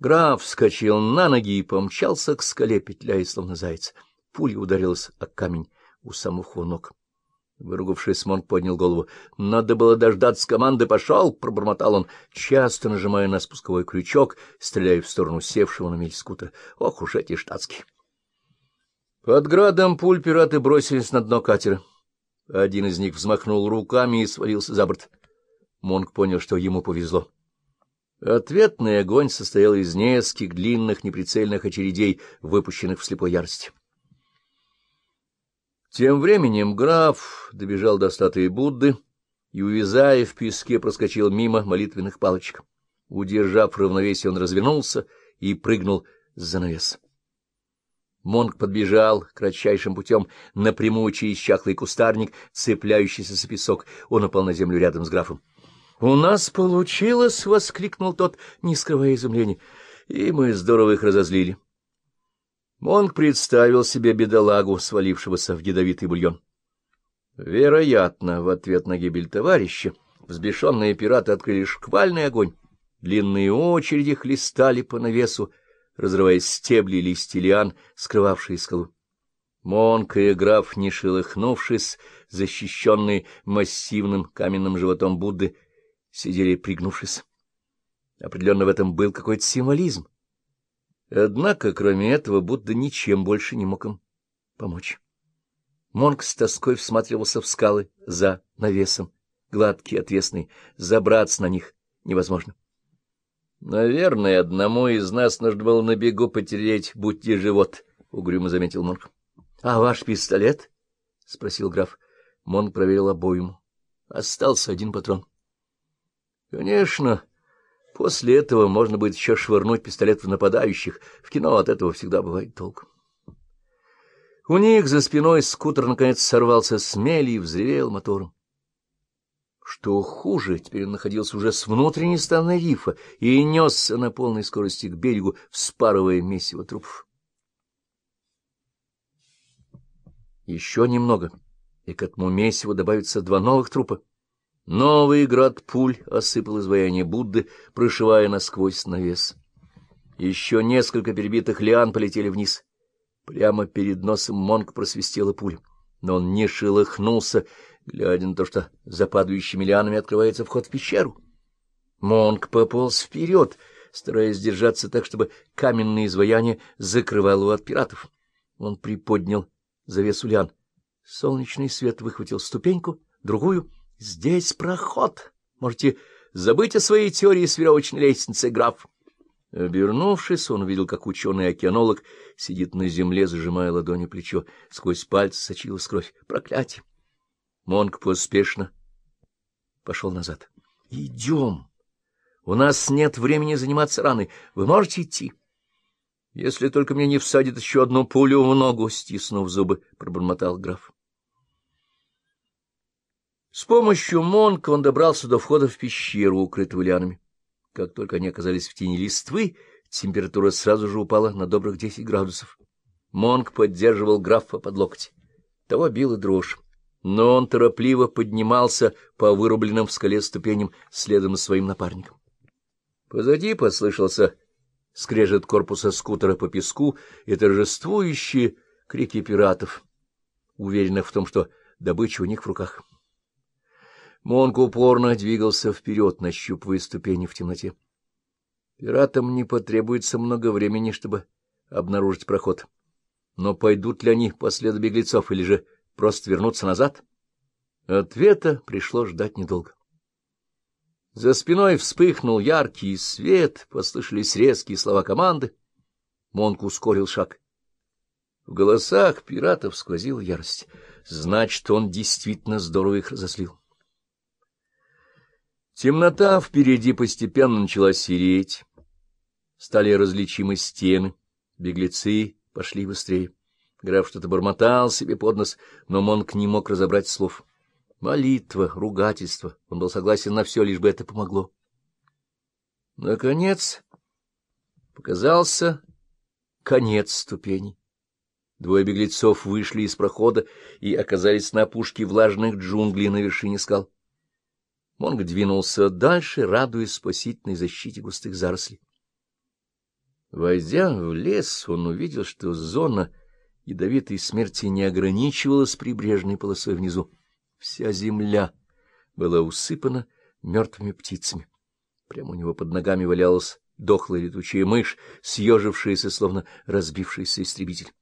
Граф вскочил на ноги и помчался к скале, петляя, словно заяц. Пуля ударилась о камень у самых ног. Выругавшись, Монк поднял голову. — Надо было дождаться команды. Пошел! — пробормотал он, часто нажимая на спусковой крючок, стреляя в сторону севшего на мель скутера. — Ох уж эти штатские! Под градом пуль пираты бросились на дно катера. Один из них взмахнул руками и свалился за борт. Монк понял, что ему повезло. Ответный огонь состоял из нескольких длинных неприцельных очередей, выпущенных в слепой ярости. Тем временем граф добежал до статуи Будды и, увязая в песке, проскочил мимо молитвенных палочек. Удержав равновесие, он развернулся и прыгнул с занавес. Монг подбежал кратчайшим путем напрямую через чахлый кустарник, цепляющийся за песок. Он упал на землю рядом с графом. — У нас получилось! — воскликнул тот, не скрывая изумления. — И мы здорово их разозлили. Монг представил себе бедолагу, свалившегося в ядовитый бульон. Вероятно, в ответ на гибель товарища взбешенные пираты открыли шквальный огонь. Длинные очереди хлестали по навесу, разрывая стебли или стилиан, скрывавшие скалу. Монк и граф, не шелохнувшись, защищенные массивным каменным животом Будды, сидели пригнувшись. Определенно в этом был какой-то символизм. Однако, кроме этого, Будда ничем больше не мог им помочь. Монк с тоской всматривался в скалы за навесом, гладкие, отвесные, забраться на них невозможно. — Наверное, одному из нас нужно было на бегу потереть, будьте живот, — угрюмо заметил Монк. — А ваш пистолет? — спросил граф. Монк проверил обоим. Остался один патрон. — Конечно, после этого можно будет еще швырнуть пистолет в нападающих. В кино от этого всегда бывает толк. У них за спиной скутер наконец сорвался с мели и взревел мотором. Что хуже, теперь он находился уже с внутренней стороны рифа и несся на полной скорости к берегу, вспарывая месиво трупов. Еще немного, и к этому месиву добавятся два новых трупа. Новый град пуль осыпал изваяние Будды, прошивая насквозь навес. Еще несколько перебитых лиан полетели вниз. Прямо перед носом Монг просвистела пуля, но он не шелохнулся, глядя на то, что за падающими лианами открывается вход в пещеру. Монг пополз вперед, стараясь держаться так, чтобы каменное изваяние закрывало его от пиратов. Он приподнял завесу лиан. Солнечный свет выхватил ступеньку, другую. Здесь проход. Можете забыть о своей теории с веревочной лестницы, граф. Обернувшись, он увидел, как ученый-океанолог сидит на земле, зажимая ладонью плечо. Сквозь пальцы сочилась кровь. Проклятие! Монг поспешно пошел назад. — Идем. У нас нет времени заниматься раной. Вы можете идти? — Если только мне не всадит еще одну пулю в ногу, — стиснув зубы, пробормотал граф. С помощью Монка он добрался до входа в пещеру, укрытую лианами. Как только они оказались в тени листвы, температура сразу же упала на добрых десять градусов. Монк поддерживал графа под локоть. Того била дрожь но он торопливо поднимался по вырубленным в скале ступеням следом за своим напарником. Позади послышался скрежет корпуса скутера по песку и торжествующие крики пиратов, уверенных в том, что добыча у них в руках. Монк упорно двигался вперед, нащупывая ступени в темноте. Пиратам не потребуется много времени, чтобы обнаружить проход. Но пойдут ли они по следу беглецов, или же Просто вернуться назад? Ответа пришло ждать недолго. За спиной вспыхнул яркий свет, послышались резкие слова команды. Монк ускорил шаг. В голосах пиратов сквозила ярость. Значит, он действительно здорово их разослил. Темнота впереди постепенно начала сереть. Стали различимы стены. Беглецы пошли быстрее. Граф что-то бормотал себе под нос, но Монк не мог разобрать слов. Молитва, ругательство. Он был согласен на все, лишь бы это помогло. Наконец показался конец ступеней. Двое беглецов вышли из прохода и оказались на опушке влажных джунглей на вершине скал. Монг двинулся дальше, радуясь спасительной защите густых зарослей. Войдя в лес, он увидел, что зона ядовитой смерти не ограничивалась прибрежной полосой внизу. Вся земля была усыпана мертвыми птицами. Прямо у него под ногами валялась дохлая летучая мышь, съежившаяся, словно разбившийся истребитель.